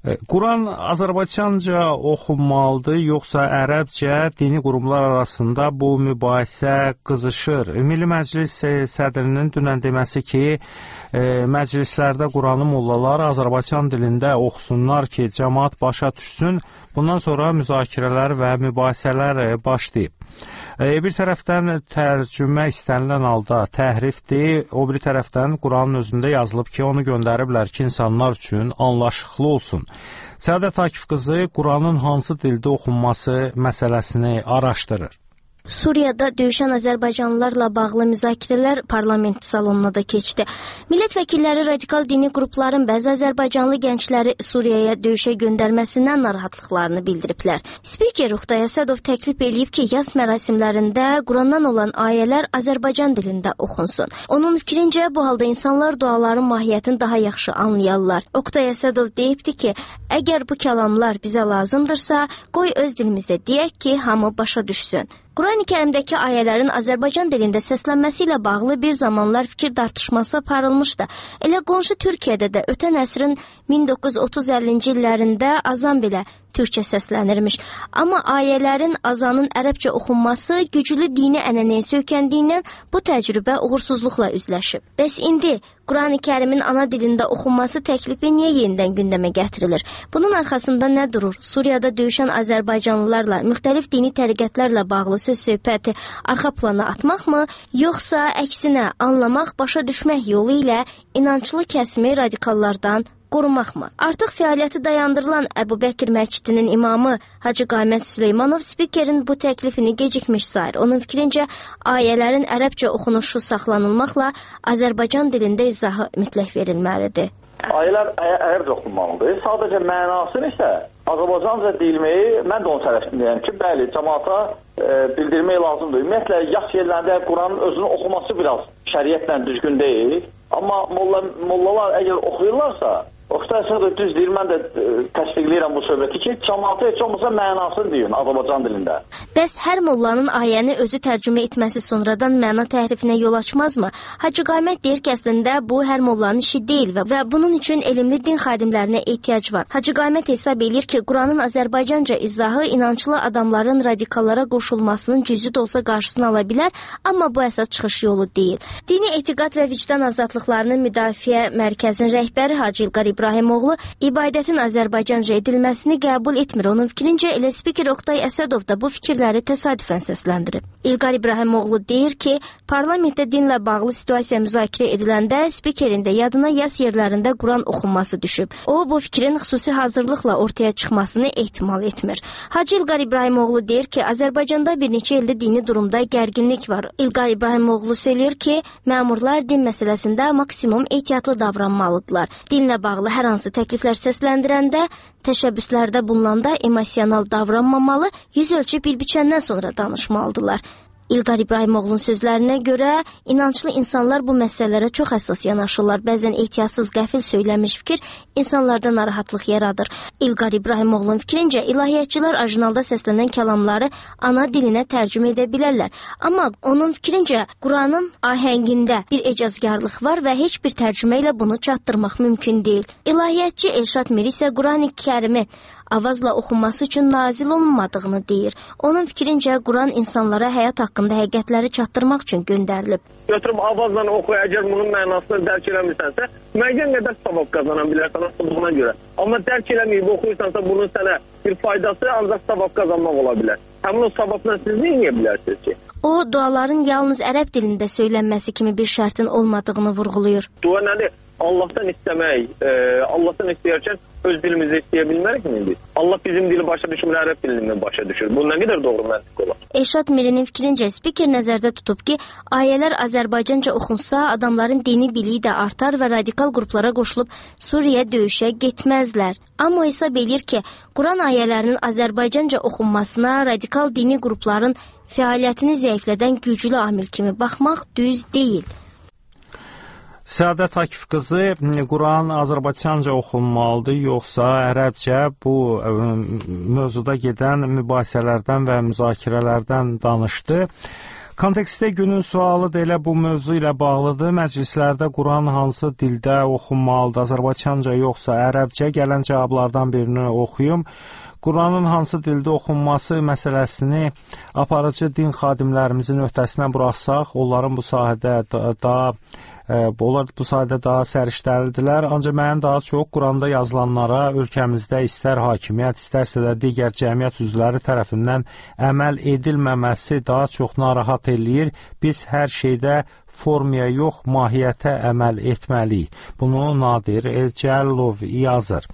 Quran Azərbaycanca oxunmalıdır, yoxsa ərəbcə? Dini qurumlar arasında bu mübahisə qızışır. Milli Məclis sədrinin dünən deməsi ki, məclislərdə Quranı mollalar Azərbaycan dilində oxusunlar ki, cəmaət başa düşsün. Bundan sonra müzakirələr və mübahisələr başlayıb. Bir tərəfdən tərcümə istənilən halda təhrifdir, o biri tərəfdən Quranın özündə yazılıb ki, onu göndəriblər ki, insanlar üçün anlaşıqlı olsun. Səadət Akif qızı Quranın hansı dildə oxunması məsələsini araşdırır. Suriyada döyüşən azərbaycanlılarla bağlı müzakirələr parlament salonuna da keçdi. Millət vəkilləri radikal dini qrupların bəzi azərbaycanlı gəncləri Suriyaya döyüşə göndərməsindən narahatlıqlarını bildiriblər. Spiker Ruxtay Əsədov təklif eləyib ki, yaz mərasimlərində Qurandan olan ayələr Azərbaycan dilində oxunsun. Onun fikrincə bu halda insanlar duaların mahiyyətini daha yaxşı anlayarlar. Oqtay Əsədov deyibdi ki, əgər bu kəlamlar bizə lazımdırsa, qoy öz dilimizdə deyək ki, hamı başa düşsün. Qurani-Kərimdəki ayələrin Azərbaycan dilində səslənməsi ilə bağlı bir zamanlar fikir tartışması aparılmışdı. Elə qonşu Türkiyədə də ötən əsrin 1930-50-ci illərində azan belə türkçə səslənirmiş. Amma ayələrin azanın ərəbcə oxunması güclü dini ənənəyə söykəndiyindən bu təcrübə uğursuzluqla üzləşib. Bəs indi Qurani-Kərimin ana dilində oxunması təklifi niyə yenidən gündəmə gətirilir? Bunun arxasında nə durur? Suriyada döyüşən azərbaycanlılarla, müxtəlif dini təriqətlərlə bağlı söz-söhbəti arxa plana atmaqmı, yoxsa əksinə anlamaq, başa düşmək yolu ilə inanclı kəsimi radikallardan qorumaqmı? Artıq fəaliyyəti dayandırılan Əbu Bəkir məscidinin imamı Hacı Qamət Süleymanov spikerin bu təklifini gecikmiş sayır. Onun fikrincə ayələrin ərəbcə oxunuşu saxlanılmaqla Azərbaycan dilində izahı mütləq verilməlidir. Ayələr ərəbcə oxunmalıdır. Sadəcə mənasını isə Azərbaycanca deyilməyi mən də onun tərəfindəyəm ki, bəli, cəmaata e, bildirmək lazımdır. Ümumiyyətlə, yas yerlərində Quranın özünü oxuması biraz şəriətlə düzgün deyil. Amma molla, mollalar əgər oxuyurlarsa, Oxtay Əsədov düz deyir, mən də ə, e, təsdiqləyirəm bu söhbəti ki, cəmaata heç olmasa mənasını deyin Azərbaycan dilində. Bəs hər mollanın ayəni özü tərcümə etməsi sonradan məna təhrifinə yol açmazmı? Hacı Qaymət deyir ki, əslində bu hər mollanın işi deyil və, və bunun üçün elmli din xadimlərinə ehtiyac var. Hacı Qaymət hesab edir ki, Quranın Azərbaycanca izahı inanclı adamların radikallara qoşulmasının cüzi də olsa qarşısını ala bilər, amma bu əsas çıxış yolu deyil. Dini etiqad və vicdan azadlıqlarının müdafiə mərkəzinin rəhbəri Hacı İlqar İbrahimoğlu ibadətin Azərbaycanca edilməsini qəbul etmir. Onun fikrincə elə spiker Oqtay Əsədov da bu fikirləri təsadüfən səsləndirib. İlqar İbrahimoğlu deyir ki, parlamentdə dinlə bağlı situasiya müzakirə ediləndə spikerin də yadına yas yerlərində Quran oxunması düşüb. O bu fikrin xüsusi hazırlıqla ortaya çıxmasını ehtimal etmir. Hacı İlqar İbrahimoğlu deyir ki, Azərbaycanda bir neçə ildir dini durumda gərginlik var. İlqar İbrahimoğlu söyləyir ki, məmurlar din məsələsində maksimum ehtiyatlı davranmalıdırlar. Dinlə bağlı bağlı hər hansı təkliflər səsləndirəndə, təşəbbüslərdə bulunanda emosional davranmamalı, yüz ölçü bir biçəndən sonra danışmalıdırlar. İlqar İbrahimoğlu'nun sözlərinə görə inanclı insanlar bu məsələlərə çox həssas yanaşırlar. Bəzən ehtiyatsız qəfil söyləmiş fikir insanlarda narahatlıq yaradır. İlqar İbrahimoğlu'nun fikrincə ilahiyyatçılar orijinalda səslənən kəlamları ana dilinə tərcümə edə bilərlər. Amma onun fikrincə Quranın ahəngində bir ecazkarlıq var və heç bir tərcümə ilə bunu çatdırmaq mümkün deyil. İlahiyyatçı Elşad Mir isə Qurani-Kərimi avazla oxunması üçün nazil olunmadığını deyir. Onun fikrincə Quran insanlara həyat haqqında həqiqətləri çatdırmaq üçün göndərilib. Götürüb avazla oxu, əgər bunun mənasını dərk eləmirsənsə, müəyyən qədər savab qazana bilərsən oxuduğuna görə. Amma dərk eləməyib oxuyursansa, bunun sənə bir faydası ancaq savab qazanmaq ola bilər. Həmin o savabla siz nə edə bilərsiniz ki? O, duaların yalnız ərəb dilində söylənməsi kimi bir şərtin olmadığını vurğulayır. Dua nədir? Allahdan istəmək, e, Allahdan istəyərkən öz dilimizdə istəyə bilmərikmi biz? Allah bizim dili başa düşmür, ərəb dilini başa düşür. Bu nə qədər doğru məntiq olar? Eşad Mirinin fikrincə spiker nəzərdə tutub ki, ayələr Azərbaycanca oxunsa, adamların dini biliyi də artar və radikal qruplara qoşulub Suriyə döyüşə getməzlər. Amma hesab eləyir ki, Quran ayələrinin Azərbaycanca oxunmasına radikal dini qrupların fəaliyyətini zəiflədən güclü amil kimi baxmaq düz deyil. Səadət Akif qızı Quran Azərbaycanca oxunmalıdır, yoxsa ərəbcə bu ə, mövzuda gedən mübahisələrdən və müzakirələrdən danışdı. Kontekstdə günün sualı da elə bu mövzu ilə bağlıdır. Məclislərdə Quran hansı dildə oxunmalıdır? Azərbaycanca yoxsa ərəbcə? Gələn cavablardan birini oxuyum. Quranın hansı dildə oxunması məsələsini aparıcı din xadimlərimizin öhdəsinə buraxsaq, onların bu sahədə daha da, Onlar bu sahədə daha səriştəlidirlər, ancaq mənim daha çox Quranda yazılanlara ölkəmizdə istər hakimiyyət, istərsə də digər cəmiyyət üzvləri tərəfindən əməl edilməməsi daha çox narahat eləyir. Biz hər şeydə formaya yox, mahiyyətə əməl etməliyik. Bunu Nadir Cəllov yazır.